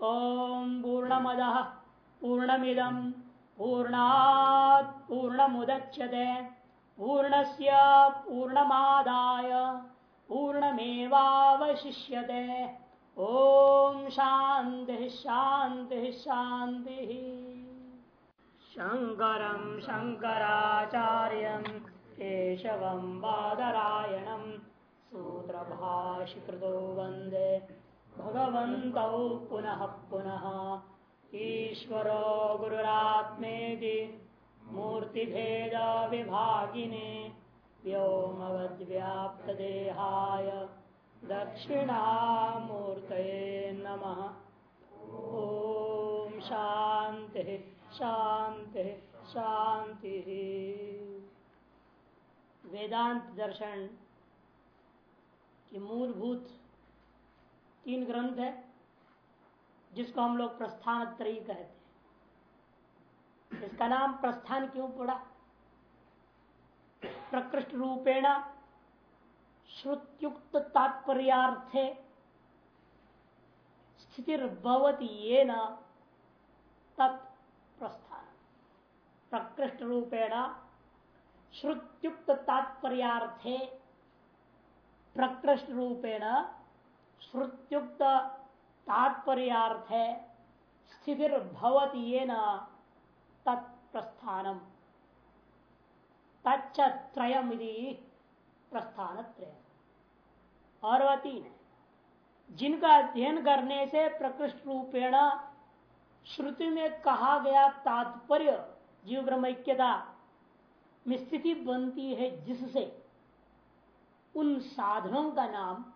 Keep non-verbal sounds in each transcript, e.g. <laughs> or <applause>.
ओम पूर्णमद पूर्णमिदम पूर्णात पूर्णमुदच्यते पूर्णस्य पूर्णमादाय पूर्णमेवावशिष्यते। ओम शांति शांति शांति शङ्करं शङ्कराचार्यं केशवं बादरायणं सूत्रभाषिकृतो वंदे। भगवन्तौ पुनः पुनः। ईश्वर गुरुरात्मे मूर्ति ईश्वरो गुरुरात्मेति मूर्तिभेदविभागिने, व्योमवद्व्याप्तदेहाय दक्षिणामूर्तये नमः। ॐ शान्तिः शांति शांति वेदांत दर्शन की मूलभूत तीन ग्रंथ है, जिसको हम लोग प्रस्थान त्रयी कहते हैं। इसका नाम प्रस्थान क्यों पड़ा? प्रकृष्ट रूपेण श्रुतयुक्त तात्पर्यार्थे स्थितिर्भवती ये न तत् प्रस्थान। प्रकृष्ट रूपेण श्रुत्युक्त तात्पर्यार्थे प्रकृष्ट रूपेण श्रुत्युक्त तात्पर्यार्थे स्थितिर्भवती ये न तत्प्रस्थानम। तच्चत्रयम प्रस्थान और वह तीन है जिनका अध्ययन करने से प्रकृष्ट रूपेण श्रुति में कहा गया तात्पर्य जीव ब्रह्मक्यता में स्थिति बनती है जिससे उन साधनों का नाम है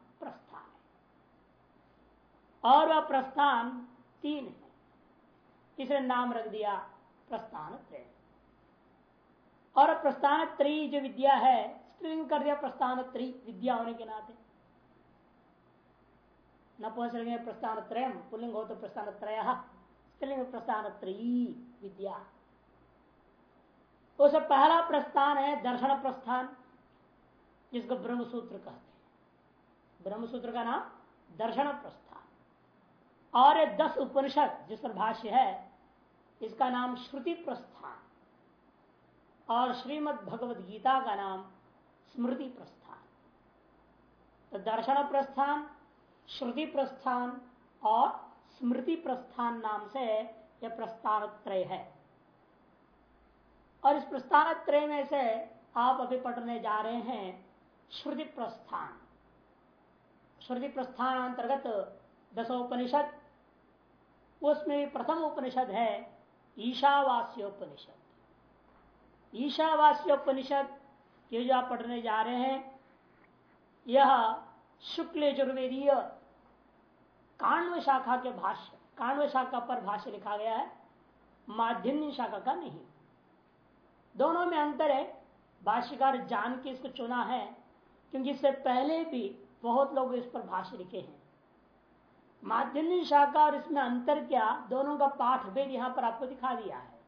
और वह प्रस्थान तीन है। इसने नाम रख दिया प्रस्थान त्रय। और प्रस्थान त्री जो विद्या है स्त्रीलिंग कर दिया प्रस्थान त्री, विद्या होने के नाते। न पहुँच रहे प्रस्थान त्रय पुलिंग हो तो प्रस्थान त्रय, स्त्रीलिंग प्रस्थान त्रयी विद्या। उसे पहला प्रस्थान है दर्शन प्रस्थान, जिसको ब्रह्मसूत्र कहते हैं। ब्रह्मसूत्र का नाम दर्शन प्रस्थान। और ये दस उपनिषद, जिस पर भाष्य है, इसका नाम श्रुति प्रस्थान और श्रीमद भगवद गीता का नाम स्मृति प्रस्थान। तो दर्शन प्रस्थान, श्रुति प्रस्थान और स्मृति प्रस्थान नाम से यह प्रस्थान त्रय है। और इस प्रस्थान त्रय में से आप अभी पढ़ने जा रहे हैं श्रुति प्रस्थान। श्रुति प्रस्थान अंतर्गत दसोपनिषद उसमें भी प्रथम उपनिषद है ईशावास्योपनिषद। ईशावास्योपनिषद ये जो आप पढ़ने जा रहे हैं, यह शुक्ल यजुर्वेदीय काण्व शाखा के भाष्य काण्व शाखा पर भाष्य लिखा गया है माध्यम शाखा का नहीं। दोनों में अंतर है, भाष्यकार जान के इसको चुना है, क्योंकि इससे पहले भी बहुत लोग इस पर भाष्य लिखे हैं। माध्यम शाखा और इसमें अंतर क्या, दोनों का पाठ भेद यहाँ पर आपको दिखा दिया है।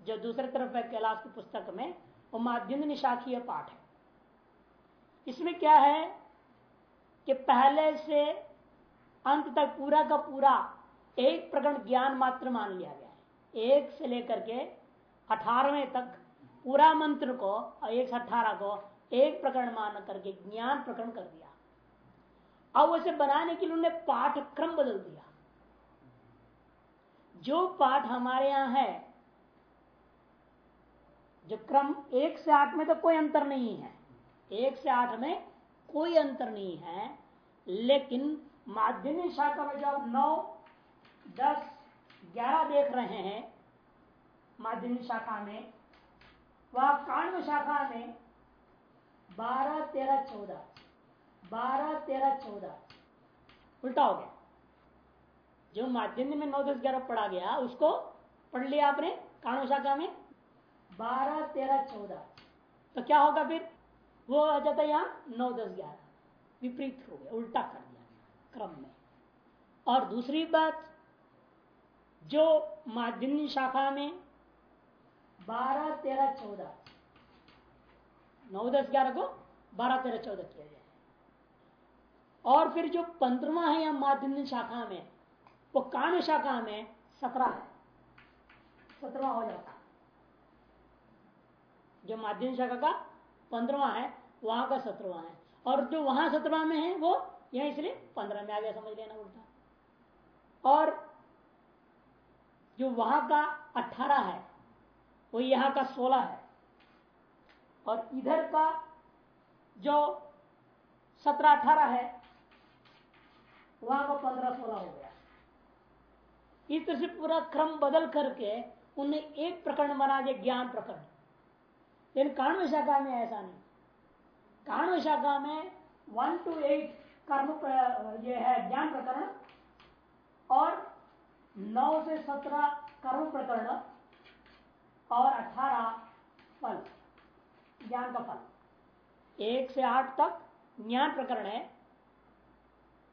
जो दूसरी तरफ़ है, कैलाश की पुस्तक में, वो माध्यम निशाखीय पाठ है। इसमें क्या है कि पहले से अंत तक पूरा का पूरा एक प्रकरण ज्ञान मात्र मान लिया गया है। एक से लेकर के अठारहवें तक पूरा मंत्र को और एक से अठारह को एक प्रकरण मान करके ज्ञान प्रकरण कर दिया। अब उसे बनाने के लिए उन्होंने पाठक्रम बदल दिया। जो पाठ हमारे यहाँ है जो क्रम एक से आठ में तो कोई अंतर नहीं है। एक से आठ में कोई अंतर नहीं है, लेकिन माध्यमिक शाखा में जब नौ, दस, ग्यारह देख रहे हैं, माध्यमिक शाखा में, वह काण्व शाखा में बारह, तेरह, चौदह। बारह, तेरह, चौदह। उल्टा हो गया। जो माध्यम में नौ, दस, ग्यारह पढ़ा गया, उसको पढ़ लिया आपने काण्व शाखा में। बारह, तेरह, चौदह। तो क्या होगा फिर? वो आ जाता यहाँ नौ, दस, ग्यारह। विपरीत हो गया, उल्टा कर दिया क्रम में। और दूसरी बात, जो माध्यमिक शाखा में बारह, तेरह, चौदह। नौ, दस, ग्यारह को बारह, तेरह, चौदह किया गया और फिर जो पंद्रवा है या माध्यमिक शाखा में, वो कान शाखा में सत्रह है। सत्रवा हो जाता जो माध्यमिक शाखा का पंद्रवा है, वहाँ का सत्रवा है। और जो वहाँ सत्रवा में है, वो यह इसलिए पंद्रह में आ गया समझ लेना उल्टा और जो वहाँ का अठारह है, वो यहाँ का सोलह है। और इधर का जो सत्रह अठारह है वहाँ का पंद्रह सोलह हो गया। इस तरह से पूरा क्रम बदल करके उन्हें एक प्रकरण बना दिया, ज्ञान प्रकरण। लेकिन कानव शाखा में ऐसा नहीं। कानव शाखा में वन टू एट कर्म ये है ज्ञान प्रकरण और नौ से सत्रह कर्म प्रकरण और अठारह फल, ज्ञान का फल। एक से आठ तक ज्ञान प्रकरण है।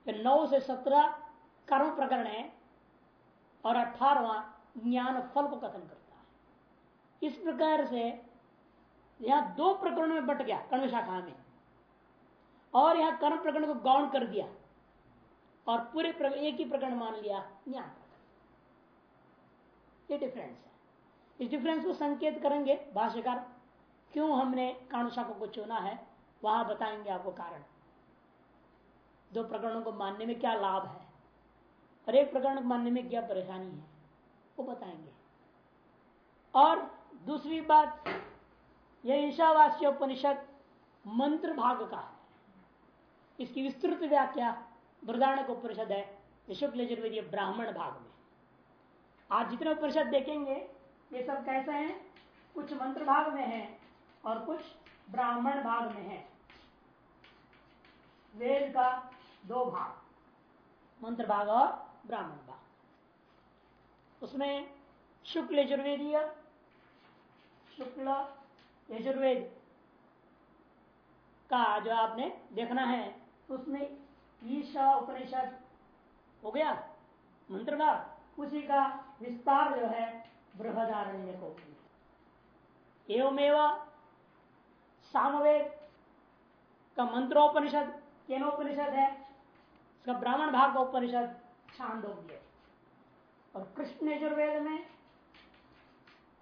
फिर नौ से सत्रह कर्म प्रकरण है और अठारवा ज्ञान फल को कथन करता है। इस प्रकार से यहाँ दो प्रकरणों में बट गया कर्ण शाखा में। और यहाँ कर्म प्रकरण को गौण कर दिया और पूरे एक ही प्रकरण मान लिया, ज्ञान प्रकरण। ये डिफरेंस है। इस डिफरेंस को संकेत करेंगे भाष्यकार, क्यों हमने कर्ण शाखा को चुना है, वहाँ बताएँगे आपको कारण। दो प्रकरणों को मानने में क्या लाभ है? और एक प्रकरण को मानने में क्या परेशानी है? वो बताएँगे। और दूसरी बात, यह ईशावास्य उपनिषद मंत्र भाग का है। इसकी विस्तृत व्याख्या बृदारण्य उपनिषद है शुक्ल यजुर्वेदीय ब्राह्मण भाग में। आज जितने उपनिषद देखेंगे, ये सब कैसे हैं? कुछ मंत्र भाग में है और कुछ ब्राह्मण भाग में है। वेद का दो भाग। मंत्र भाग और ब्राह्मण भाग। उसमें शुक्ल यजुर्वेदीय शुक्ल यजुर्वेद का जो आपने देखना है, उसमें ईशा उपनिषद हो गया, मंत्र भाग। उसी का विस्तार जो है, बृहदारण्य को। एवं सामवेद का मंत्रोपनिषद, केनोपनिषद है। इसका ब्राह्मण भाग का उपनिषद छांदोग्य और कृष्ण यजुर्वेद में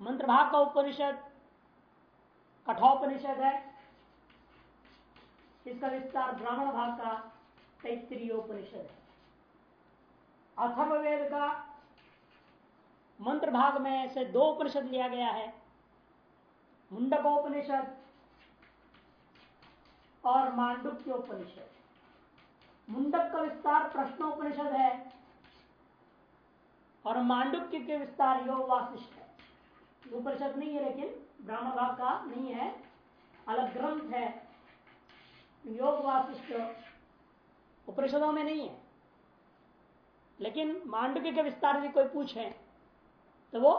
मंत्र भाग का उपनिषद, कठोपनिषद है। इसका विस्तार ब्राह्मण भाग का तैतरीयोपनिषद है। अथर्ववेद का मंत्र भाग में से दो उपनिषद लिया गया है, मुंडकोपनिषद और मांडुक्य उपनिषद मुंडक का विस्तार प्रश्नोपनिषद है और मांडुक्य के विस्तार योग वासिष्ठ है उपनिषद नहीं है, लेकिन ब्राह्मण भाग का नहीं है। अलग ग्रंथ है। योग वासिष्ठ उपनिषदों में नहीं है। लेकिन मांडुक्य के विस्तार से कोई पूछे तो वो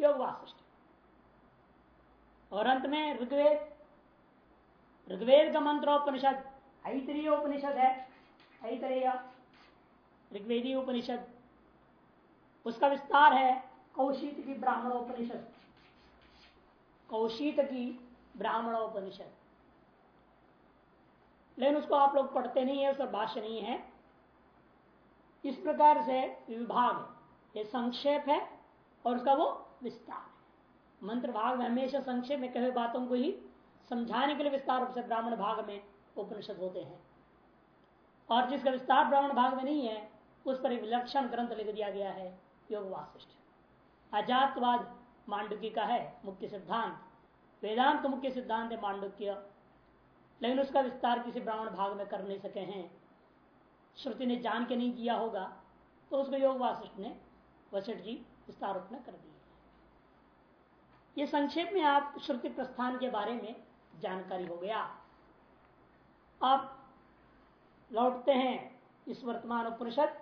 योग वासिष्ठ और अंत में ऋग्वेद। ऋग्वेद का मंत्रोपनिषद, ऐतरीय उपनिषद है। ऐतरेय ऋग्वेदी उपनिषद। उसका विस्तार है कौशित की ब्राह्मणोपनिषद कौशित की ब्राह्मणोपनिषद लेकिन उसको आप लोग पढ़ते नहीं है उसका भाष्य नहीं है। इस प्रकार से विभाग ये संक्षेप है और उसका वो विस्तार है। मंत्र भाग में हमेशा संक्षेप में कहे बातों को ही समझाने के लिए विस्तार रूप से ब्राह्मण भाग में उपनिषद होते हैं। और जिसका विस्तार ब्राह्मण भाग में नहीं है, उस पर एक विलक्षण ग्रंथ लिख दिया गया है, योग वासिष्ठ। अजातवाद मांडुकी का है, मुख्य सिद्धांत। वेदांत मुख्य सिद्धांत है मांडुक्य, लेकिन उसका विस्तार किसी ब्राह्मण भाग में कर नहीं सके हैं। श्रुति ने जान के नहीं किया होगा तो उसको योग वासिष्ठ ने, वशिष्ठ जी, विस्तार कर दिया। ये संक्षेप में आप श्रुति प्रस्थान के बारे में जानकारी हो गया। अब लौटते हैं इस वर्तमान उपनिषद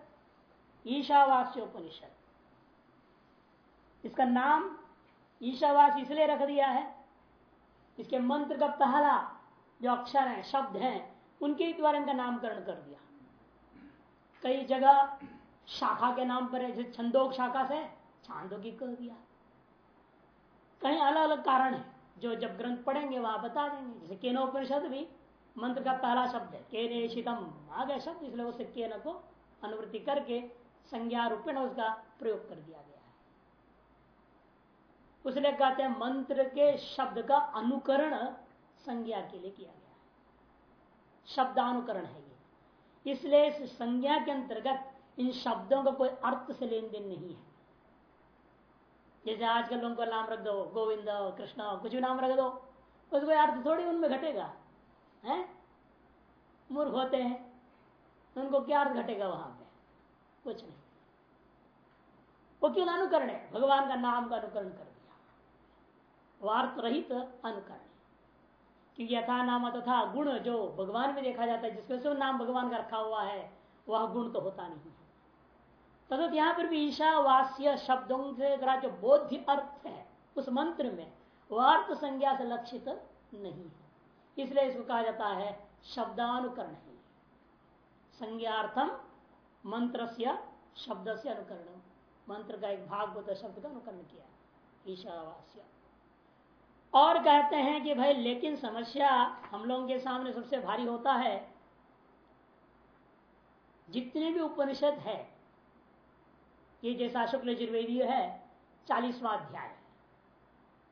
ईशावास्य उपनिषद इसका नाम ईशावास इसलिए रख दिया है, इसके मंत्र का पहला जो अक्षर है, शब्द हैं, उनके द्वारा इनका नामकरण कर दिया। कई जगह शाखा के नाम पर जैसे छंदोक शाखा से छांदोगी कर दिया। कहीं अलग अलग कारण है, जो जब ग्रंथ पढ़ेंगे वहाँ बता देंगे। जैसे केनोपनिषद भी मंत्र का पहला शब्द है के नेशितम आ गया शब्द, इसलिए उसे के को अनुवृत्ति करके संज्ञा रूपेण उसका प्रयोग कर दिया गया है। उसने कहते हैं मंत्र के शब्द का अनुकरण संज्ञा के लिए किया गया है। शब्दानुकरण है ये। इसलिए इस संज्ञा के अंतर्गत इन शब्दों का को कोई अर्थ से लेन देन नहीं है। जैसे आजकल लोगों को नाम रख दो, गोविंद, कृष्ण, कुछ भी नाम रख दो, उसको अर्थ थोड़ी उनमें घटेगा। है? मूर्ख होते हैं। उनको क्या अर्थ घटेगा वहाँ पे? कुछ नहीं। वो क्यों अनुकरण है? भगवान का नाम का अनुकरण कर दिया। वार्थ रहित अनुकरण। क्योंकि यथा नाम तथा गुण जो भगवान में देखा जाता है जिसके से नाम भगवान का रखा हुआ है, वह गुण तो होता नहीं है। तथा यहाँ पर भी ईशावास्य शब्दों से जो बोध्य अर्थ है। उस मंत्र में अर्थ संज्ञा से लक्षित नहीं है। इसलिए इसको कहा जाता है शब्दानुकरण। संज्ञार्थम मंत्र से शब्द से अनुकरण। मंत्र का एक भाग होता शब्द का अनुकरण किया। ईशावास्य। और कहते हैं कि भाई, लेकिन समस्या हम लोगों के सामने सबसे भारी होता है, जितने भी उपनिषद है, ये जैसा शुक्ल यजुर्वेदीय है, चालीसवा अध्याय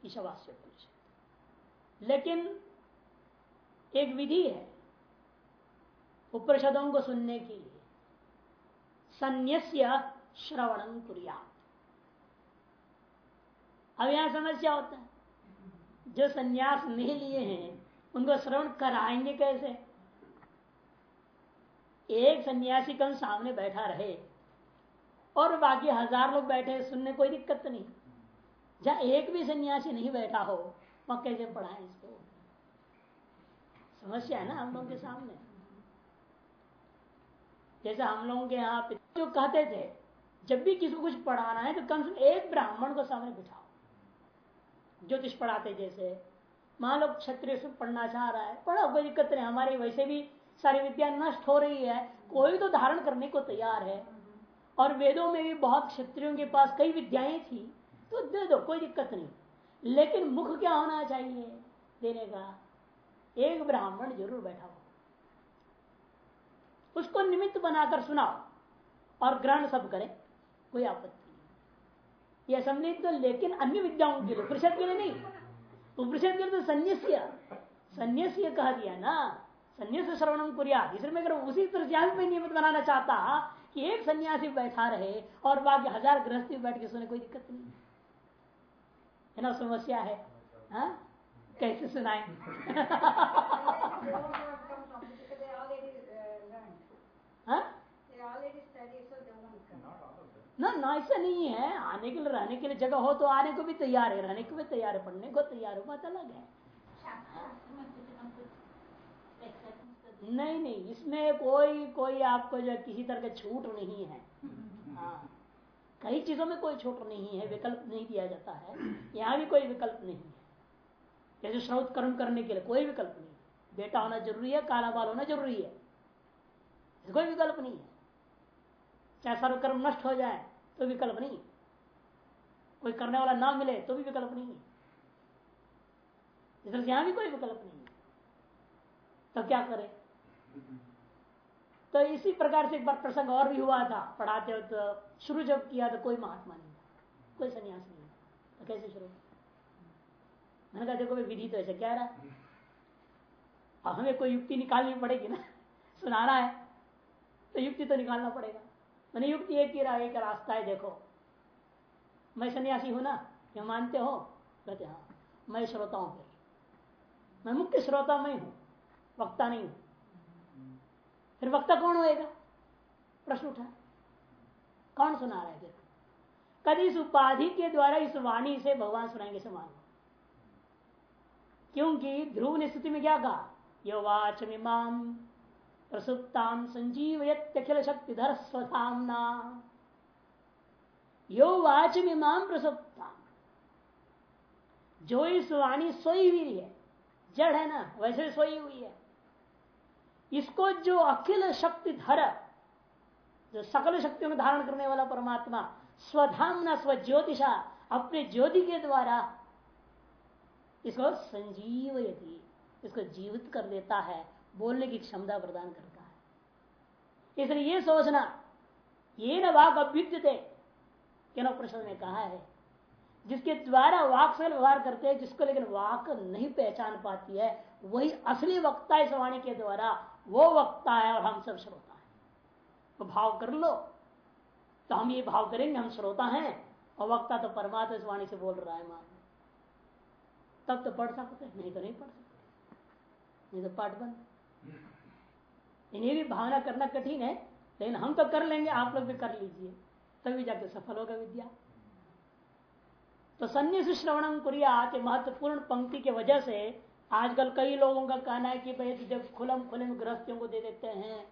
ईशावास्य उपनिषद। लेकिन एक विधि है उपनिषदों को सुनने के संन्यास्य श्रवण कुरिया अब यहाँ समस्या होता है? जो संन्यास नहीं लिए हैं, उनको श्रवण कराएँगे कैसे? एक सन्यासी कल सामने बैठा रहे और बाकी हज़ार लोग बैठे, सुनने कोई दिक्कत नहीं। जहाँ एक भी सन्यासी नहीं बैठा हो, वहाँ कैसे पढ़ाए इसको? समस्या है ना हम लोगों के सामने। जैसे हम लोगों के यहाँ पे जो कहते थे, जब भी किसी को कुछ पढ़ाना है तो कम से कम एक ब्राह्मण को सामने बिठाओ। ज्योतिष पढ़ाते जैसे, मान लो क्षत्रिय से पढ़ना चाह रहा है, पढ़ा, कोई दिक्कत नहीं, हमारी वैसे भी सारी विद्या नष्ट हो रही है, कोई तो धारण करने को तैयार है। और वेदों में भी बहुत क्षत्रियों के पास कई विद्याएँ थी तो दे दो, कोई दिक्कत नहीं। लेकिन मुख क्या होना चाहिए देने का? एक ब्राह्मण ज़रूर बैठा हो उसको निमित्त बनाकर सुनाओ और ग्रहण सब करें, कोई आपत्ति नहीं। यह सम्मिलित तो लेकिन अन्य विद्याओं के लिए उपनिषद के लिए नहीं। उपनिषद के लिए तो संन्यास्य संन्यास्य कह दिया ना, संन्यास श्रवणम कुरिया इसलिए मैं अगर उसी तरह में नियमित बनाना चाहता कि एक सन्यासी बैठा रहे और बाकी हज़ार गृहस्थी बैठ के सुने, कोई दिक्कत नहीं। है ना, समस्या है? हा? कैसे सुनाए? ना ना, ऐसा नहीं है। आने के लिए, रहने के लिए जगह हो तो आने को भी तैयार है। रहने को भी तैयार है, पढ़ने को तैयार है बात अलग है। नहीं नहीं, इसमें कोई कोई आपको जो किसी तरह का छूट नहीं है। हाँ। कई चीज़ों में कोई छूट नहीं है, विकल्प नहीं दिया जाता है। यहाँ भी कोई विकल्प नहीं है। जैसे श्रौत कर्म करने के लिए कोई विकल्प नहीं बेटा होना ज़रूरी है, काला बाल होना ज़रूरी है। कोई विकल्प नहीं है। चाहे सर्वकर्म नष्ट हो जाए तो विकल्प नहीं कोई करने वाला ना मिले तो भी विकल्प नहीं है। यहाँ भी कोई विकल्प नहीं है। तो क्या करे? तो इसी प्रकार से एक बार प्रसंग और भी हुआ था, पढ़ाते हो तो शुरू जब किया तो कोई महात्मा नहीं था, कोई सन्यास नहीं था। तो कैसे शुरू? मैंने कहा देखो विधि तो ऐसे कह रहा? अब हमें कोई युक्ति निकालनी पड़ेगी ना? <laughs> सुनाना है तो युक्ति तो निकालना पड़ेगा। मैंने युक्ति एक ही रहा, एक रास्ता है, देखो। मैं सन्यासी हूँ ना क्या मानते हो? कहते हाँ। मैं श्रोता हूँ मैं मुख्य श्रोता मैं हूँ, वक्ता नहीं हूँ। फिर वक्ता कौन होएगा? प्रश्न उठा। कौन सुना रहा है फिर कभी इस उपाधि के द्वारा इस वाणी से भगवान सुनाएँगे समान क्योंकि ध्रुव ने स्थिति में क्या कहा? यो मिमाम प्रसुप्ताम संजीवयत्यखिल शक्तिधर स्वधामना। यो वाच मिमाम प्रसुप्ता जो इस वाणी सोई हुई है, जड़ है ना, वैसे सोई हुई है। इसको जो अखिल शक्ति धर जो सकल शक्तियों में धारण करने वाला परमात्मा स्वधाम स्व ज्योतिषा अपने ज्योति के द्वारा इसको संजीवयती इसको जीवित कर देता है, बोलने की क्षमता प्रदान करता है। इसलिए ये सोचना, ये न वाक अभ्युद्यते प्रश्न ने कहा है। जिसके द्वारा वाक से व्यवहार करते हैं, जिसको लेकिन वाक नहीं पहचान पाती है, वही असली वक्ता इस वाणी के द्वारा, वो वक्ता है और हम सब श्रोता है। तो भाव कर लो तो हम ये भाव करेंगे, हम श्रोता हैं, और वक्ता तो परमात्मा इस वाणी से बोल रहा है मान तब तो पढ़ सकते नहीं तो नहीं पढ़ सकते। नहीं तो पाठ बंद। इन्हें भी भावना करना कठिन है, लेकिन हम तो कर लेंगे, आप लोग भी कर लीजिए। तभी जाके सफल होगा विद्या। तो सन्यास श्रवणम कुरियात महत्वपूर्ण पंक्ति के वजह से आजकल कई लोगों का कहना है कि भाई जब खुलम खुलम गृहस्थियों को दे देते हैं,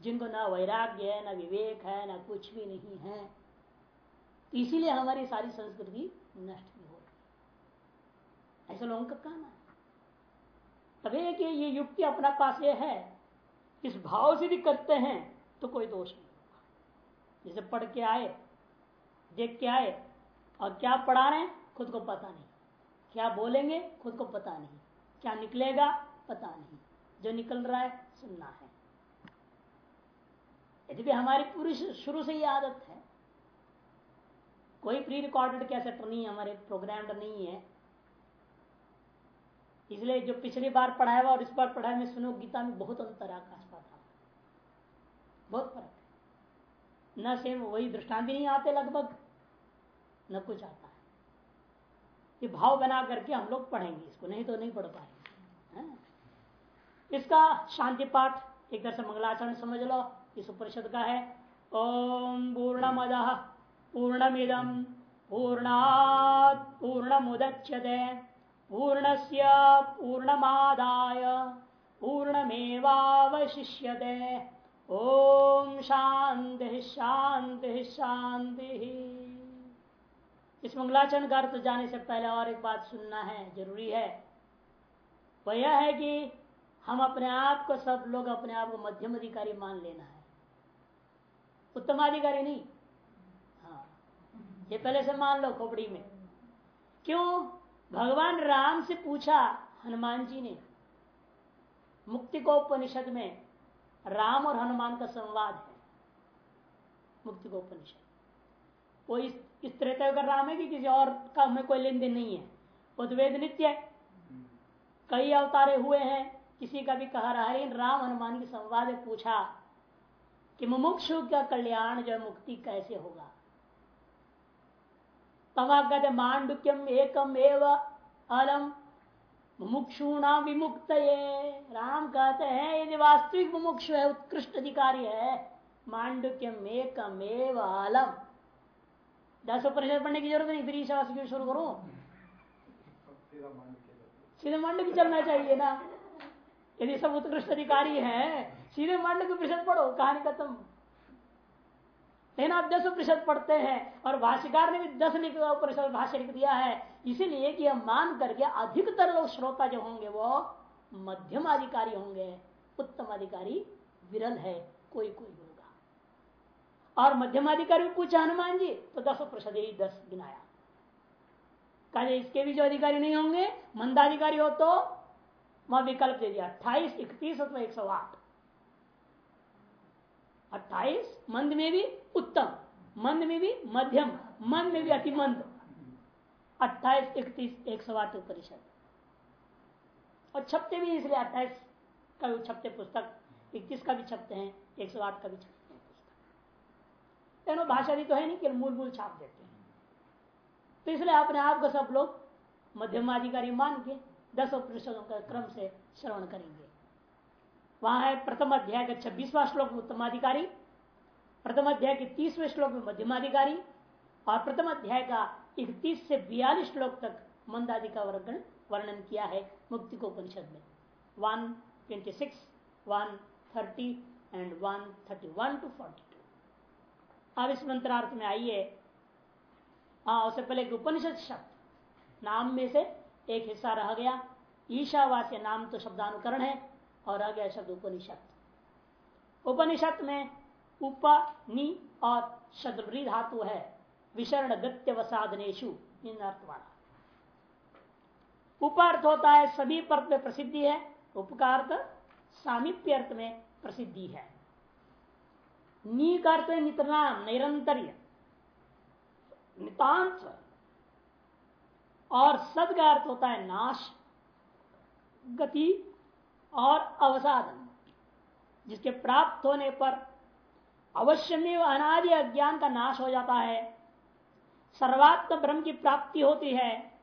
जिनको ना वैराग्य है, ना विवेक है, ना कुछ भी नहीं है, इसीलिए हमारी सारी संस्कृति नष्ट ऐसे लोगों का कहना तभी कि ये युक्ति अपना पास ये है, इस भाव से भी करते हैं तो कोई दोष नहीं होगा। जैसे पढ़ के आए, देख के आए, और क्या पढ़ा रहे हैं, खुद को पता नहीं। क्या बोलेंगे, खुद को पता नहीं। क्या निकलेगा, पता नहीं। जो निकल रहा है, सुनना है। यदि भी हमारी पूरी शुरू से ही आदत है, कोई प्री रिकॉर्डेड कैसेट नहीं है, हमारे प्रोग्राम नहीं है इसलिए जो पिछली बार पढ़ाया हुआ और इस बार पढ़ाया में सुनो, गीता में बहुत अंतर आकाश बहुत फ़र्क है। न सेम वही दृष्टांत भी नहीं आते लगभग, न कुछ आता है। ये भाव बना करके हम लोग पढ़ेंगे इसको, नहीं तो नहीं पढ़ पाएँगे। इसका शांति पाठ, एक तरह से मंगलाचरण समझ लो, इस उपनिषद का है। ओम पूर्ण मद पूर्णमिदम पूर्णात पूर्णमुदच्यते पूर्णस्य पूर्णमादाय पूर्णमेवावशिष्यते। ओम शांति शांति शांति। इस मंगलाचरण का अर्थ जाने से पहले और एक बात सुनना है, ज़रूरी है। वह यह है कि हम अपने आप को सब लोग अपने आप को मध्यम अधिकारी मान लेना है। उत्तमाधिकारी नहीं। हाँ ये पहले से मान लो खोपड़ी में। क्यों? भगवान राम से पूछा हनुमान जी ने, मुक्ति को उपनिषद में राम और हनुमान का संवाद है। मुक्ति को उपनिषद। वो इस त्रेता का राम है कि किसी और का हमें कोई लेन देन नहीं है। वो तो वेद नित्य है। कई अवतारे हुए हैं, किसी का भी कहा रहा है राम हनुमान की संवाद पूछा कि मुमुक्षु का कल्याण जो मुक्ति कैसे होगा? कहते मांडुक्यम एकम एव अलम। मुमुक्षुणा विमुक्त राम कहते हैं, यदि वास्तविक मुमुक्षु है, उत्कृष्ट अधिकारी है मांडुक्यम एकम एव अलम। दस परिषद पढ़ने की ज़रूरत नहीं, फिर ईशा क्यों शुरू करो? सीधे मंड की चलना चाहिए ना। यदि सब उत्कृष्ट अधिकारी है, सीधे मंड की परिषद पढ़ो, कहानी खत्म। लेकिन आप दस उपनिषद पढ़ते हैं, और भाष्यकार ने भी दस उपनिषद भाष्य लिख दिया है। इसीलिए कि हम मान करके अधिकतर लोग श्रोता जो होंगे, वो मध्यम अधिकारी होंगे, उत्तम अधिकारी, विरल है कोई कोई होगा। और मध्यम अधिकारी पूछा, हनुमान जी तो दस प्रतिशत ही दस गिनाया। कहे इसके भी जो अधिकारी नहीं होंगे, मंदाधिकारी हो तो वह विकल्प दे दिया, अट्ठाईस, इकतीस अथवा एक सौ आठ। अट्ठाईस, मंद में भी उत्तम, मंद में भी मध्यम, मंद में भी अति मंद। अट्ठाईस, इकतीस, एक सौ आठ परिषद और छपते भी इसलिए अट्ठाईस का भी छपते पुस्तक इक्कीस का भी छपते हैं, एक सौ आठ का भी छपते हैं पुस्तक। भाषा भी तो है नहीं कि मूल मूल छाप देते हैं। तो इसलिए अपने आप को सब लोग मध्यमाधिकारी मान के दस उपनिषदों का क्रम से श्रवण करेंगे। वहाँ है प्रथम अध्याय का छब्बीसवा श्लोक उत्तमाधिकारी प्रथम अध्याय के तीसवें श्लोक में मध्यमाधिकारी और प्रथम अध्याय का इकतीस से बयालीस श्लोक तक मंदादि का वर्णन वर्णन किया है मुक्ति को उपनिषद में। One twenty six one thirty and one thirty one two forty two अब इस मंत्रार्थ में आइए। हाँ उससे पहले उपनिषद शब्द। नाम में से एक हिस्सा रह गया। ईशावास्य नाम तो शब्दानुकरण है। और आ गया शब्द उपनिषद। उपनिषद में उपनि और शब्दी धातु है, विशरण गत्य वसाधनेशु इन अर्थ वाला उपार्थ होता है, सभी पर्थ में प्रसिद्धि है उपकार सामीप्य अर्थ में प्रसिद्धि है। नी का अर्थ है नितनाम निरंतर नितांत। और सद का अर्थ होता है नाश, गति और अवसाधन जिसके प्राप्त होने पर अवश्य में अनादि अज्ञान का नाश हो जाता है। सर्वात्म ब्रह्म की प्राप्ति होती है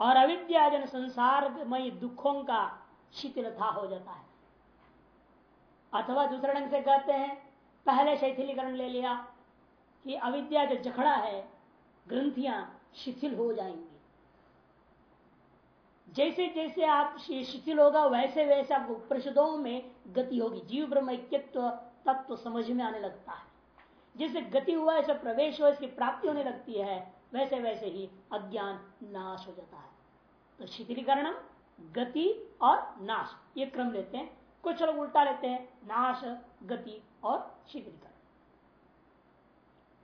और अविद्याजन संसारमय दुखों का शिथिलता हो जाता है। अथवा दूसरे ढंग से कहते हैं, पहले शैथिलीकरण ले लिया कि अविद्या जो जखड़ा है, ग्रंथियाँ शिथिल हो जाएँगी। जैसे जैसे आप शिथिल होगा वैसे वैसे आपको उपनिषदों में गति होगी। जीव ब्रह्म तत्व तो समझ में आने लगता है। जैसे गति हुआ, ऐसे प्रवेश हुआ, इसकी प्राप्ति होने लगती है वैसे वैसे ही अज्ञान नाश हो जाता है। तो शिथिलीकरण गति और नाश, ये क्रम लेते हैं। कुछ लोग उल्टा लेते हैं, नाश, गति और शिथिलीकरण।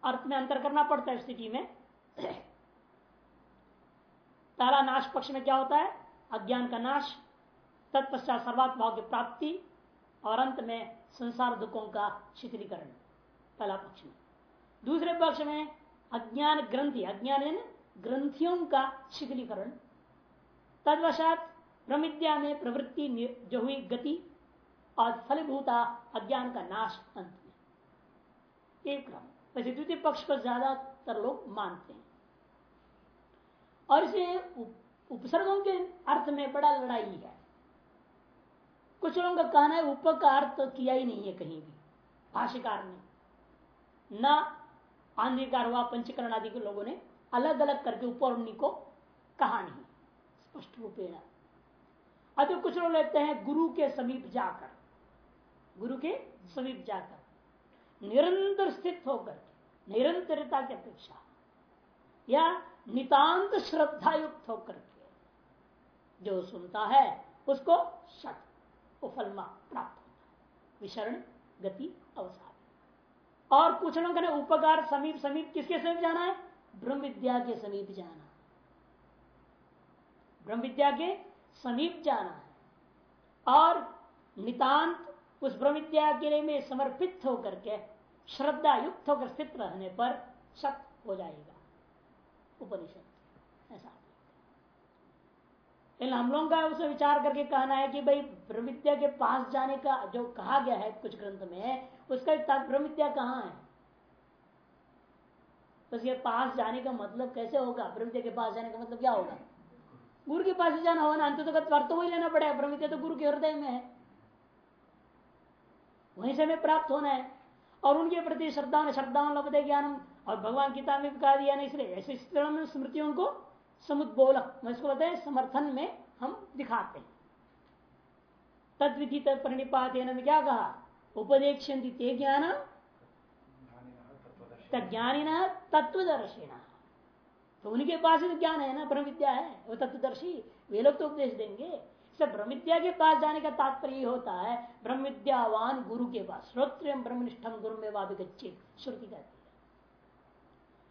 अर्थ में अंतर करना पड़ता है स्थिति में। <clears throat> पहला नाश पक्ष में क्या होता है? अज्ञान का नाश, तत्पश्चात सर्वात्म की प्राप्ति और अंत में संसार दुखों का शिथिलीकरण। पहला पक्ष में। दूसरे पक्ष में अज्ञान ग्रंथि, अज्ञान ग्रंथियों का शिथिलीकरण। तदवशात प्रमिद्या में प्रवृत्ति जो हुई गति और फलभूता अज्ञान का नाश अंत में। एक क्रम। वैसे द्वितीय पक्ष को ज़्यादातर लोग मानते हैं। और इसे उपसर्गों के अर्थ में बड़ा लड़ाई है। कुछ लोगों का कहना है उप का अर्थ तो किया ही नहीं है कहीं भी, भाष्यकार ने। न आंधिकार हुआ, पंचकरण आदि के लोगों ने अलग अलग करके ऊपर उन्हीं को कहा नहीं, स्पष्ट रूपेण अति कुछ लोग लेते हैं, गुरु के समीप जाकर, गुरु के समीप जाकर, निरंतर स्थित होकर, निरंतरता की अपेक्षा, या नितांत श्रद्धा युक्त होकर जो सुनता है, उसको शत उफलमा प्राप्त होता विशरण, गति, अवसाद। और कुछ लोग उपकार समीप समीप किसके समीप जाना है? ब्रह्म विद्या के समीप जाना ब्रह्म विद्या के समीप जाना है। और नितांत उस ब्रह्म विद्या के में समर्पित होकर के श्रद्धा युक्त होकर स्थित रहने पर शक हो जाएगा। उपनिषद, ऐसा। लेकिन हम लोगों का उसे विचार करके कहना है कि भाई ब्रह्म विद्या के पास जाने का जो कहा गया है कुछ ग्रंथ में, उसका ब्रह्म विद्या कहाँ है? उसके पास जाने का मतलब कैसे होगा? ब्रह्म के पास जाने का मतलब क्या होगा? गुरु के पास जाना होगा अंत तो अर्थ वही लेना पड़ेगा। ब्रह्म तो गुरु के हृदय में है। वहीं से हमें प्राप्त होना है। और उनके प्रति श्रद्धा श्रद्धा लभते ज्ञानम और भगवान गीता में भी कहा दिया ना इसलिए ऐसे स्मृतियों को समुद्बोलक मैं इसको बताए समर्थन में हम दिखाते हैं। तद्विधि परिणिपात क्या कहा? उपदेश ते ज्ञान ज्ञानी न तत्वदर्शिना तो उनके पास तो ज्ञान है ना ब्रह्म विद्या है, वो तत्वदर्शी वे लोग तो उपदेश देंगे। ब्रह्म विद्या के पास जाने का तात्पर्य होता है ब्रह्म विद्यावान गुरु के पास श्रोत्र ब्रह्मनिष्ठम गुरु में वाभिगच्छे श्रुति कहती है।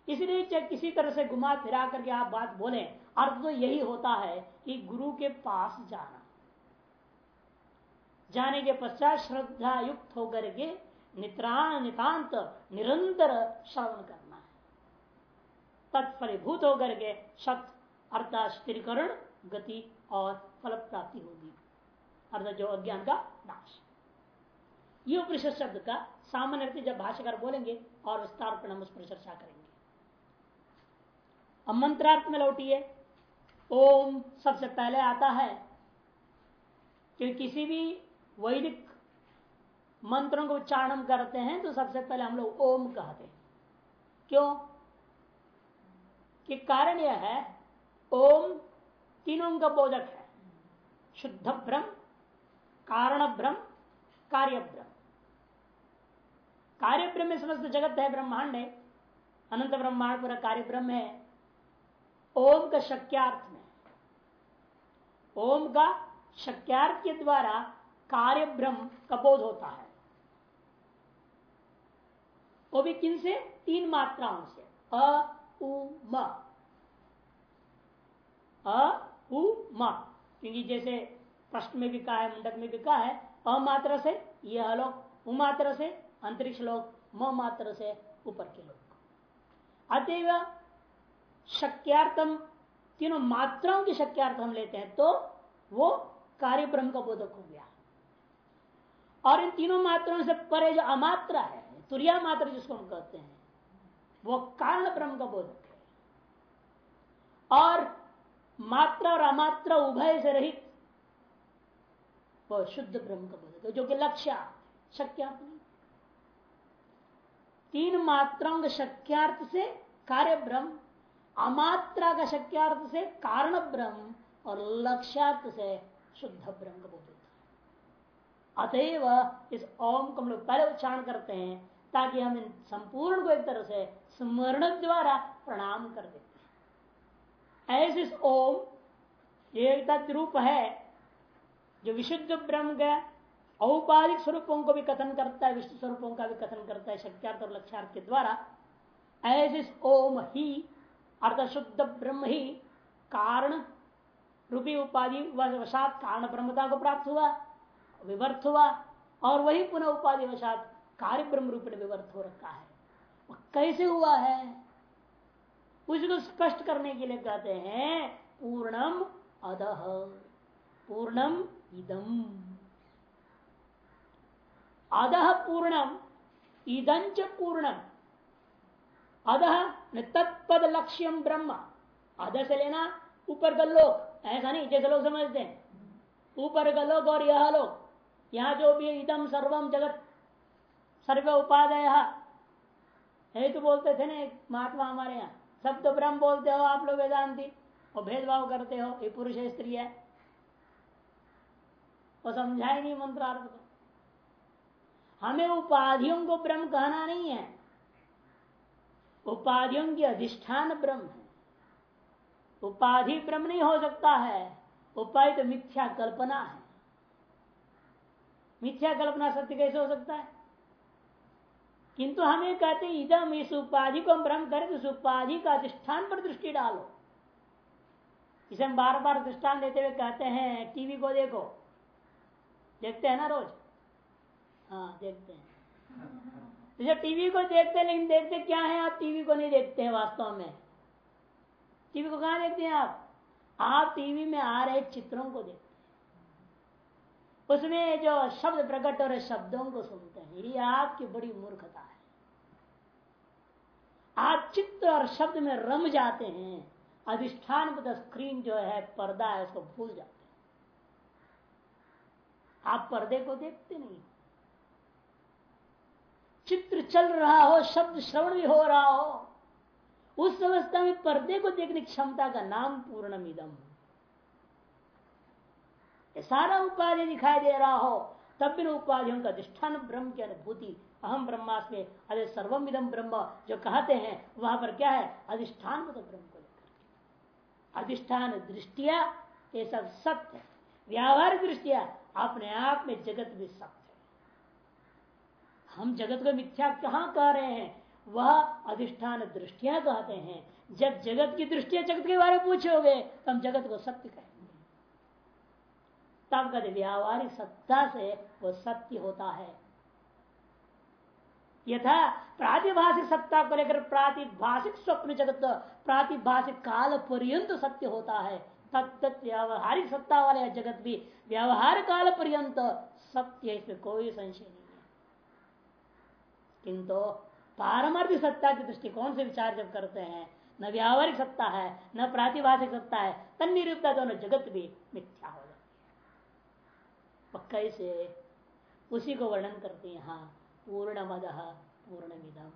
इसलिए चाहे किसी तरह से घुमा फिरा करके आप बात बोले, अर्थ तो यही होता है कि गुरु के पास जाना। जाने के पश्चात श्रद्धा युक्त होकर के नित्राण, नितांत, निरंतर श्रवण करना है। तत्फलीभूत होकर के शत अर्थात स्थिरीकरण, गति और फल प्राप्ति होगी। अर्थात जो अज्ञान का नाश। ये उपनिषद शब्द का सामान्य जब भाष्यकार बोलेंगे और विस्तार पर हम उस पर चर्चा करेंगे। अब मंत्रार्थ में लौटिए ओम सबसे पहले आता है। कि किसी भी वैदिक मंत्रों को उच्चारण करते हैं तो सबसे पहले हम लोग ओम कहते हैं। क्यों? कि कारण यह है, ओम तीनों का बोधक है। शुद्ध भ्रम कारण भ्रम कार्य ब्रह्म। कार्य ब्रह्म समस्त जगत है ब्रह्मांड है। अनंत ब्रह्मांड पूरा कार्य ब्रह्म है। ओम का शक्यार्थ में। ओम का शक्यार्थ के द्वारा कार्य ब्रह्म का बोध होता है। वो भी किन से? तीन मात्राओं से। अ, उ, म। अ, उ, म। क्योंकि जैसे प्रश्न में भी कहा है, मुंडक में भी कहा है अमात्र से यह लोक उमात्र से, अंतरिक्ष लोक मात्र से, ऊपर के लोक। अतएव शक्यार्थम, तीनों मात्राओं की शक्यार्थ हम लेते हैं तो वो कार्य ब्रह्म का बोधक हो गया। और इन तीनों मात्राओं से परे जो अमात्रा है, तुरिया मात्र जिसको हम कहते हैं, वो कारण ब्रह्म का बोधक है। और मात्रा और अमात्रा उभय से रहित, वो शुद्ध ब्रह्म का बोधक है, जो कि लक्ष्य, शक्यार्थ नहीं। तीन मात्राओं के शक्यार्थ से कार्य ब्रह्म अमात्रा का शक्यार्थ से कारण ब्रह्म और लक्ष्यार्थ से शुद्ध ब्रह्म का बोध अतएव इस ओम को हम लोग पहले उच्चारण करते हैं, ताकि हम इन संपूर्ण को एक तरह से स्मरण द्वारा प्रणाम कर देते हैं। ऐसे इस ओम एक रूप है, जो विशुद्ध ब्रह्म का औपाधिक स्वरूपों को भी कथन करता है विष्णु स्वरूपों का भी कथन करता है, शक्त्यार्थ और लक्ष्यार्थ के द्वारा। ऐसे ओम ही अर्थ शुद्ध ब्रह्म ही कारण रूपी उपाधि वशात कारण ब्रह्मता को प्राप्त हुआ, विवर्त हुआ, और वही पुनः उपाधि वशात कार्य ब्रह्म रूप में विवर्त हो रखा है। कैसे हुआ है? उसको स्पष्ट करने के लिए कहते हैं, पूर्णम अदह पूर्णम इदम। अदह पूर्णम इदंच पूर्णम। अदह तत्पद लक्ष्यम ब्रह्म। अध से लेना ऊपर का लोक। ऐसा नहीं, जैसे लोग समझते हैं। ऊपर का लोक और यह लोक। यहाँ जो भी इदम सर्वम जगत, सर्व उपादय। है तो बोलते थे ना महात्मा हमारे यहाँ। सब तो ब्रह्म बोलते हो, आप लोग वेदांति। और भेदभाव करते हो, ये पुरुष है, स्त्री है। वो समझाए नहीं मंत्रार्थ को। हमें उपाधियों को ब्रह्म कहना नहीं है। उपाधियों की अधिष्ठान ब्रह्म है। उपाधि ब्रह्म नहीं हो सकता है उपाधि तो मिथ्या कल्पना है। मिथ्या कल्पना सत्य कैसे हो सकता है? किंतु हमें कहते हैं, इदम इस उपाधि को हम ब्रह्म करें तो इस उपाधि का अधिष्ठान पर दृष्टि डालो। इसे हम बार बार दृष्टान देते हुए कहते हैं, टीवी को देखो। देखते हैं ना रोज? हाँ देखते हैं। तो जब टीवी को देखते हैं, लेकिन देखते क्या है आप? टीवी को नहीं देखते हैं वास्तव में। टीवी को कहा देखते हैं आप? आप टीवी में आ रहे चित्रों को देखते हैं। उसमें जो शब्द प्रकट हो रहे शब्दों को सुनते हैं। ये आपकी बड़ी मूर्खता है। आप चित्र और शब्द में रम जाते हैं। अधिष्ठान पर स्क्रीन जो है, पर्दा है, उसको भूल जाते हैं। आप पर्दे को देखते नहीं। चित्र चल रहा हो, शब्द श्रवण भी हो रहा हो, उस अवस्था में पर्दे को देखने की क्षमता का नाम पूर्णमिदम सारा उपाधि दिखाई दे रहा हो, तब भी उपाधियों का अधिष्ठान ब्रह्म की अनुभूति, अहम ब्रह्मास्म, अरे सर्वम इदम ब्रह्म, जो कहते हैं, वहाँ पर क्या है? अधिष्ठान तो ब्रह्म को लेकर अधिष्ठान दृष्टिया, ये सब सत्य है। व्यावहारिक दृष्टिया, अपने आप में जगत भी सत्य। हम जगत को मिथ्या कहाँ कह रहे हैं? वह अधिष्ठान दृष्टिया कहते हैं। जब जगत की दृष्टिया जगत के बारे में पूछोगे तो हम जगत को सत्य कहेंगे। तब कहते व्यावहारिक सत्ता से वो सत्य होता है। यथा प्रातिभाषिक सत्ता को लेकर प्रातिभाषिक स्वप्न जगत, प्रातिभाषिक काल पर्यंत सत्य होता है। तत्त व्यावहारिक सत्ता वाले जगत भी, व्यवहार काल पर्यंत सत्य इसमें कोई संशय नहीं। है किंतु पारमार्थिक सत्ता के दृष्टिकोण से विचार जब करते हैं, न व्यावहारिक सत्ता है, न प्रातिभाषिक सत्ता है, तन निरूपता दोनों जगत भी मिथ्या हो जाती है। कैसे उसी को वर्णन करते हैं हाँ पूर्ण मद पूर्ण मिदम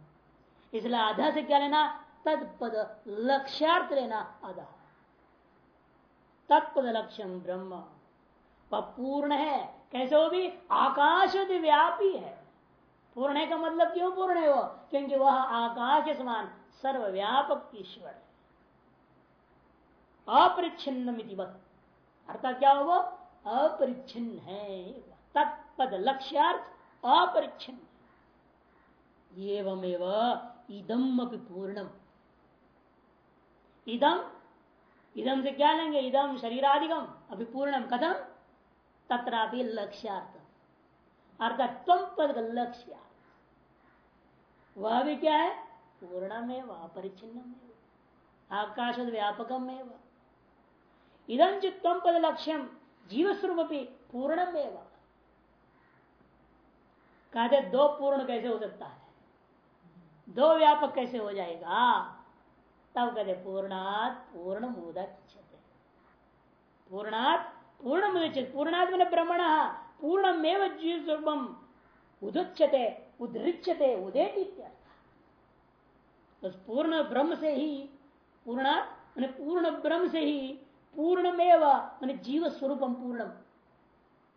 इसलिए आधा से क्या लेना? तत्पद लक्ष्यार्थ लेना आधा। तत्पद लक्ष्यम ब्रह्म। पूर्ण है। कैसे वो भी? आकाश व्यापी है। पूर्ण है का मतलब क्यों पूर्ण है वो? क्योंकि वह आकाश के समान, सर्वव्यापक ईश्वर है। अपरिच्छिन्न अर्थात क्या हो वो अपरिच्छिन्न है। तत्पद लक्ष्यार्थ अपरिच्छिन्न एवं इदम अपनी पूर्णम। इदम इदम से क्या लेंगे? इदम शरीराधिगम अभी पूर्णम कथम? तत्रापि लक्ष्यार्थ। अर्थात तुम पद का लक्ष्य वह भी क्या है? पूर्णमेव अपरिचिन्न आकाश व्यापकम इदम चित्तम पद लक्ष्यम जीव स्वरूप भी पूर्णमेव। कहते, दो पूर्ण कैसे हो सकता है? दो व्यापक कैसे हो जाएगा? तब कहते, पूर्णात पूर्ण मुदच्यते पूर्णात पूर्ण मुदच्यते पूर्णात मैंने ब्रह्मण। पूर्णमेव जीव स्वरूपम उदुच्यते उदृच्यते उदेत उस पूर्ण ब्रह्म से ही पूर्ण, मैंने पूर्ण ब्रह्म से ही पूर्णमेव, मैंने जीव स्वरूपम पूर्णम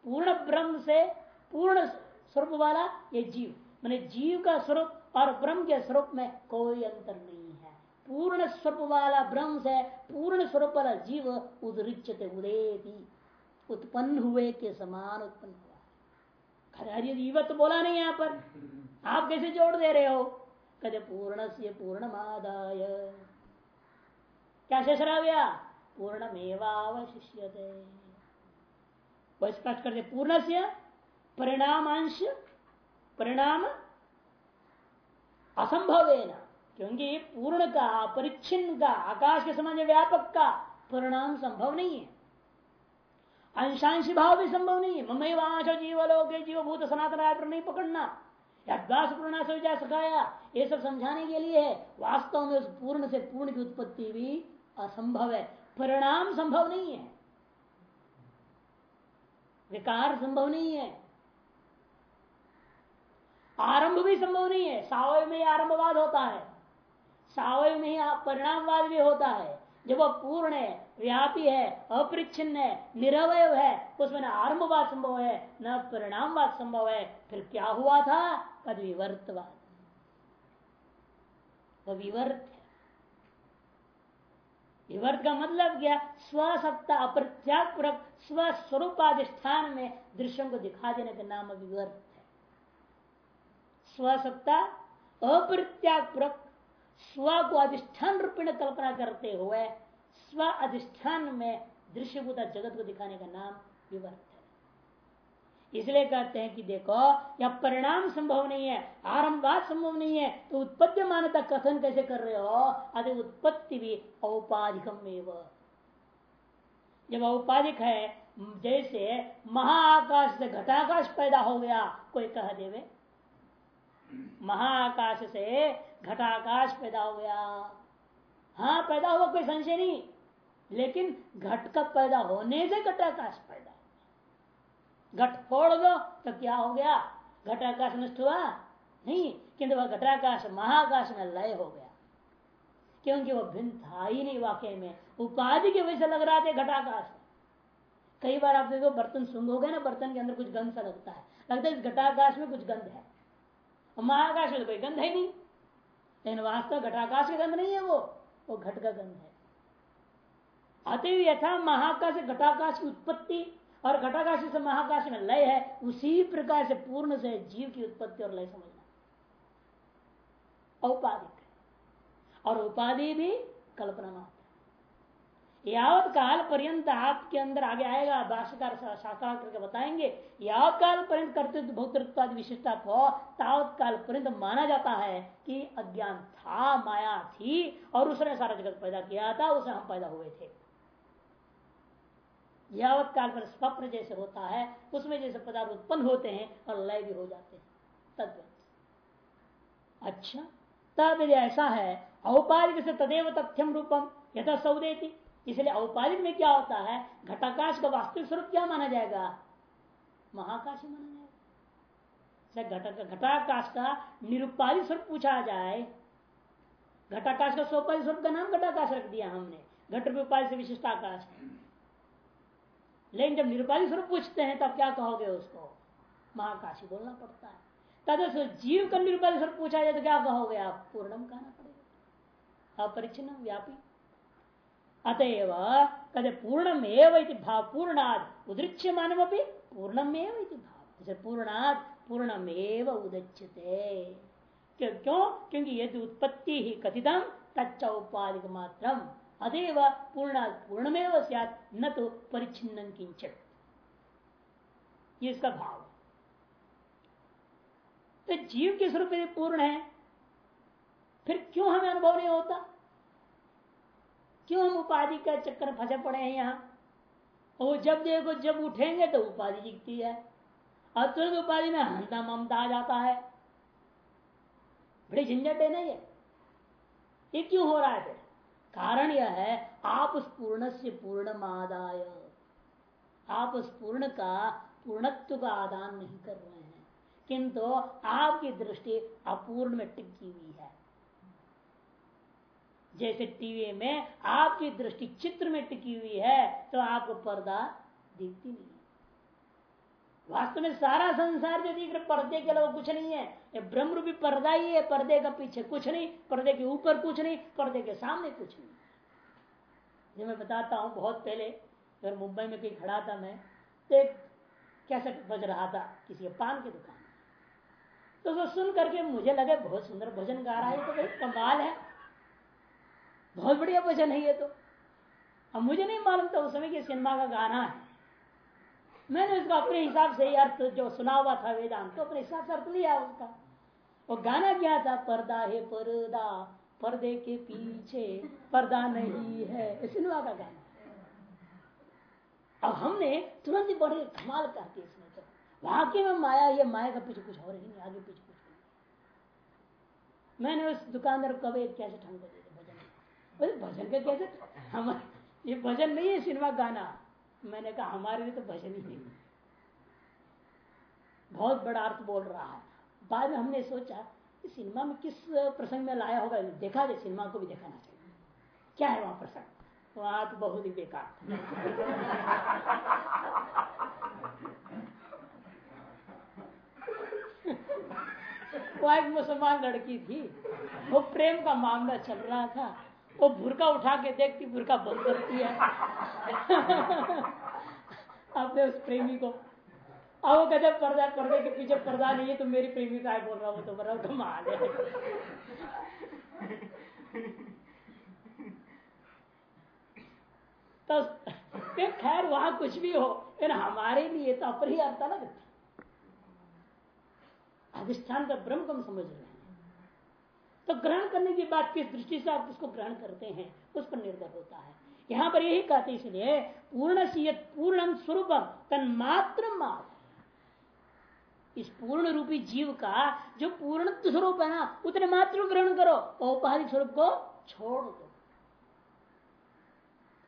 पूर्ण ब्रह्म से पूर्ण स्वरूप वाला ये जीव। मैंने जीव का स्वरूप और ब्रह्म के स्वरूप में कोई अंतर नहीं है। पूर्ण स्वरूप वाला ब्रह्म से पूर्ण स्वरूप वाला जीव उदरिच्यते उदेती। उत्पन्न हुए के समान उत्पन्न हुआ। है जीव तो बोला नहीं यहाँ पर। आप कैसे जोड़ दे रहे हो? कहते पूर्ण से पूर्णमादाय। क्या शेष रह गया पूर्णमेवावशिष्य वह स्पष्ट करते पूर्ण से परिणामांश, परिणाम असंभव है ना क्योंकि पूर्ण का, परिच्छिन्न का, आकाश के समान व्यापक का परिणाम संभव नहीं है। अंशांशी भाव भी संभव नहीं है। मम्मी वाश जीवलोक जीवभूत सनातन पर नहीं पकड़ना। दास पूर्णा से जा सकाया ये सब समझाने के लिए है। वास्तव में उस पूर्ण से पूर्ण की उत्पत्ति भी असंभव है। परिणाम संभव नहीं है। विकार संभव नहीं है। आरंभ भी संभव नहीं है। सावय में ही आरंभवाद होता है। सावय में ही परिणामवाद भी होता है। जब वह पूर्ण है व्यापी है, अपरिच्छिन्न है, निरवय है, उसमें न आरंभवाद संभव है, न परिणामवाद संभव है। फिर क्या हुआ था? कद विवर्तवाद वह विवर्त विवर्त का मतलब क्या? स्वसत्ता अप्रत्याग स्वस्वरूपाधिष्ठान में दृश्यों को दिखा देने का नाम विवर्त है। स्वसत्ता अप्रत्याग स्व को अधिष्ठान रूपेण कल्पना करते हुए स्व अधिष्ठान में दृश्य दृश्यभूता जगत को दिखाने का नाम विवर्त है। इसलिए कहते हैं कि देखो, यह परिणाम संभव नहीं है, आरंभवाद संभव नहीं है तो उत्पत्ति मान्यता कथन कैसे कर रहे हो? अरे उत्पत्ति भी औपाधिकम जब औपाधिक है, जैसे महाआकाश से घटाकाश पैदा हो गया, कोई कह देवे? महाआकाश से घटाकाश पैदा हो गया। हाँ पैदा हुआ कोई संशय नहीं। लेकिन घट का पैदा होने से घटाकाश पैदा घट फोड़ दो तो क्या हो गया? घटाकाश नष्ट हुआ? नहीं, किंतु वह घटाकाश महाकाश में लय हो गया। क्योंकि वह भिन्न था ही नहीं वाकई में। उपाधि के वजह से लग रहा था घटाकाश। कई बार आप देखो, बर्तन सुंग हो गए ना, बर्तन के अंदर कुछ गंध सा लगता है। लगता है इस घटाकाश में कुछ गंध है। महाकाश में तो कोई गंध है नहीं। लेकिन वास्तव घटाकाश का गंध नहीं है वो। वो घट का गंध है अतएव यथा महाकाश, घटाकाश की उत्पत्ति और घटाकाश से महाकाश में लय है, उसी प्रकार से पूर्ण से जीव की उत्पत्ति और लय समझना। औपाधिक और उपाधि भी कल्पना मात्र यावत काल पर्यंत आपके अंदर आगे आएगा, भाष्यकार शास्त्र करके बताएँगे यावत काल पर्यंत करते भोक्तृत्व विशिष्टता को तावत काल पर्यंत माना जाता है कि अज्ञान था, माया थी, और उसने सारा जगत पैदा किया था, उसे हम पैदा हुए थे। यावत काल पर स्वप्न जैसे होता है, उसमें जैसे पदार्थ उत्पन्न होते हैं और लय भी हो जाते हैं। तत्व अच्छा तब यदि ऐसा है, औपाधिक से तदेव तथ्यम रूपम यथा सौदेती। इसलिए औपाधिक में क्या होता है? घटाकाश का वास्तविक स्वरूप क्या माना जाएगा? महाकाश माना जाएगा। घटाकाश का निरुपाधिक स्वरूप पूछा जाए, घटाकाश का सोपाधिक स्वरूप का नाम घटाकाश रख दिया हमने, घट रूपाधि से विशिष्ट आकाश। लेकिन जब निरुपाधिक स्वरूप पूछते हैं, तब क्या कहोगे उसको? महाकाशी बोलना पड़ता है। तद जीव का निरुपाधिक स्वरूप पूछा जाए तो क्या कहोगे आप? पूर्णम कहना पड़ेगा। अपरिचिन्न, व्यापी। अतएव कदे पूर्णमेव भाव पूर्णाद उदृच्य मानव पूर्णमेव भाव। जैसे पूर्णाद पूर्णमेव उदच्यते क्यों क्योंकि यदि उत्पत्ति ही कथितम तच्चौपाधिक मात्रम अतएव पूर्णा पूर्णमेव सैत न तो परिच्छिन्न किंचन ये इसका भाव। तो जीव के स्वरूप पूर्ण है। फिर क्यों हमें अनुभव नहीं होता? क्यों हम उपाधि का चक्कर फंसे पड़े हैं यहाँ? और जब देखो, जब उठेंगे तो उपाधि दिखती है। और तुरंत उपाधि में हंता ममता आ जाता है। बड़ी झंझट है ना ये? ये क्यों हो रहा है फिर? कारण यह है, आप उस पूर्ण से पूर्ण आदाय आप उस पूर्ण का पूर्णत्व का आदान नहीं कर रहे हैं। किंतु आपकी दृष्टि अपूर्ण में टिकी हुई है। जैसे टीवी में आपकी दृष्टि चित्र में टिकी हुई है तो आपको पर्दा दिखती नहीं वास्तव में सारा संसार जो दिख रहा पर्दे के अलावा कुछ नहीं है। ये ब्रह्म रूपी पर्दा ही है, पर्दे का पीछे कुछ नहीं, पर्दे के ऊपर कुछ नहीं, पर्दे के सामने कुछ नहीं। जो मैं बताता हूँ, बहुत पहले अगर मुंबई में कहीं खड़ा था मैं तो एक कैसे बज रहा था किसी पान की दुकान तो वो सुन करके मुझे लगे, बहुत सुंदर भजन गा रहा है तो भाई कमाल है। बहुत बढ़िया भजन है ये तो। अब मुझे नहीं मालूम था उस समय की सिनेमा का गाना है। मैंने उसका अपने हिसाब से अर्थ जो सुना हुआ था वेदांत तो अपने हिसाब से अर्थ लिया उसका। वो गाना क्या था? पर्दा है पर्दा, पर्दे के पीछे पर्दा नहीं है। सिनेमा का गाना। अब हमने तुरंत ही बड़े कमाल करते इसमें तो। वाकई में माया, ये माया का पीछे कुछ और ही नहीं, आगे पीछे कुछ नहीं। मैंने उस दुकानदार को कभी कैसे ठंड दे भजन भजन का कैसे हम, ये भजन नहीं है सिनेमा गाना। मैंने कहा, हमारे लिए तो भजन ही नहीं। बहुत बड़ा अर्थ बोल रहा है। बाद में हमने सोचा कि सिनेमा में किस प्रसंग में लाया होगा? देखा जाए, सिनेमा को भी दिखाना चाहिए। क्या है वहाँ प्रसंग? वहाँ तो बहुत ही बेकार <laughs> वो एक मुसलमान लड़की थी। वो प्रेम का मामला चल रहा था। वो भुरका उठा के देखती, भुरका बंद करती है। अपने उस प्रेमी को। अब वो कहते पर्दा पर्दे के पीछे पर्दा नहीं है तो मेरी प्रेमी का बोल रहा हूँ तो बड़ा कमाल है। तो खैर वहाँ कुछ भी हो लेकिन हमारे लिए तो अलग थी अधिष्ठान का ब्रह्म को हम समझ रहे तो ग्रहण करने की बात किस दृष्टि से आप उसको ग्रहण करते हैं? उस पर निर्भर होता है। यहाँ पर यही कहते इसलिए पूर्ण पूर्ण स्वरूप तन्मात्र मात्र। इस पूर्ण रूपी जीव का जो पूर्ण स्वरूप है ना, उतने मात्र ग्रहण करो औपाधिक स्वरूप को छोड़ दो।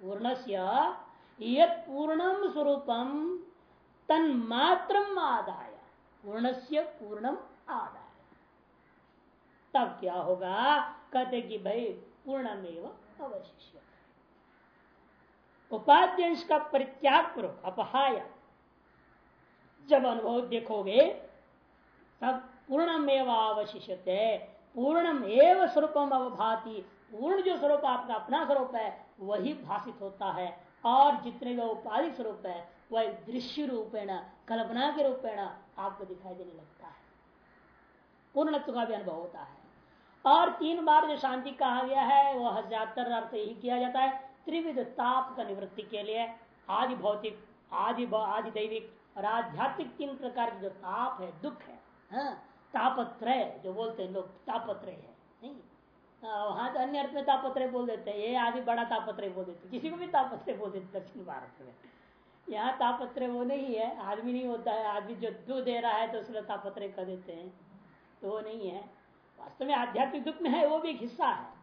पूर्ण से पूर्णम स्वरूपम तन्मात्र आदाय। पूर्ण से पूर्णम आदाय। तब क्या होगा? कहते कि भाई पूर्णमेव अवशिष्य। उपाध्यंश का परित्याग करो, अपहाय। जब अनुभव देखोगे, तब पूर्णमेव अवशिष्य पूर्णम एव स्वरूपम अवभाति, पूर्ण जो स्वरूप आपका अपना स्वरूप है, वही भाषित होता है। और जितने भी उपाधि स्वरूप है, वह दृश्य रूपेण, कल्पना के रूपेण आपको दिखाई देने लगता है। पूर्णत्व का भी अनुभव होता है। और तीन बार जो शांति कहा गया है, वह ज़्यादातर अर्थ यही किया जाता है। त्रिविध ताप का निवृत्ति के लिए आदि भौतिक, आदि आदि दैविक और आध्यात्मिक तीन प्रकार के जो ताप है, दुख है हाँ? तापत्रय, जो बोलते हैं लोग, तापत्रय है, नहीं? वहाँ तो अन्य अर्थ में तापत्रय बोल देते हैं, ये आदि बड़ा तापत्रय बोल देते किसी को भी तापत्रय बोल देते दक्षिण भारत में। यहाँ तापत्रय वो नहीं है, आदमी नहीं होता है, आदमी जो दूध दे रहा है तो उसमें तापत्रय कर देते हैं तो वो नहीं है। वास्तव में आध्यात्मिक दुख में है, वो भी एक हिस्सा है।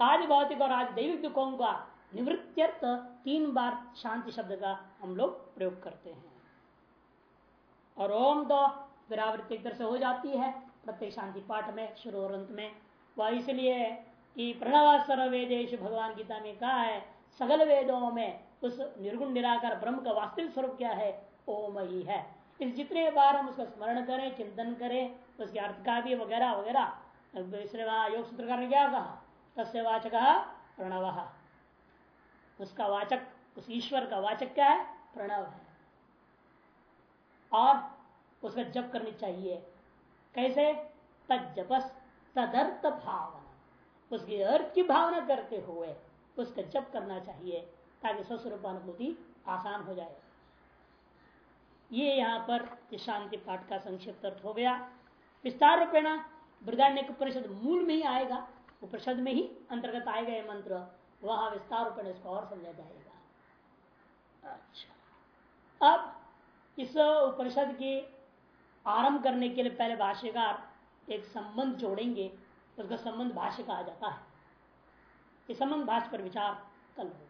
आदि भौतिक और आदि दैविक दुखों का निवृत्त्यर्थ तीन बार शांति शब्द का हम लोग प्रयोग करते हैं। और ओम तो विरावृत्ति तरह से हो जाती है, प्रत्येक शांति पाठ में, शुरू और अंत में। वह इसलिए कि प्रणव सर्वेदेश भगवान गीता में कहा है सगल वेदों में उस निर्गुण निराकार ब्रह्म का वास्तविक स्वरूप क्या है? ओम ही है। इस जितने बार हम उसका स्मरण करें, चिंतन करें उसके अर्थ का भी वगैरह वगैरह। वहाँ योग सूत्रकार ने क्या कहा? तस्य वाचक प्रणव। उसका वाचक, उस ईश्वर का वाचक क्या है? प्रणव है। और उसका जप करनी चाहिए। कैसे? तजपस तदर्थ भावना। उसके अर्थ की भावना करते हुए उसका जप करना चाहिए, ताकि स्वस्वरूपानुभूति आसान हो जाए। ये यहाँ पर शांति पाठ का संक्षिप्त अर्थ हो गया। विस्तार रूपेण बृदारण्य परिषद मूल में ही आएगा उपनिषद में ही अंतर्गत आएगा ये मंत्र। वह विस्तार रूपेण इसको और समझा जाएगा। अच्छा। अब इस उपनिषद के आरंभ करने के लिए पहले भाष्यकार एक संबंध जोड़ेंगे उसका संबंध भाष्य कहा जाता है। इस संबंध भाष्य पर विचार कल होगा।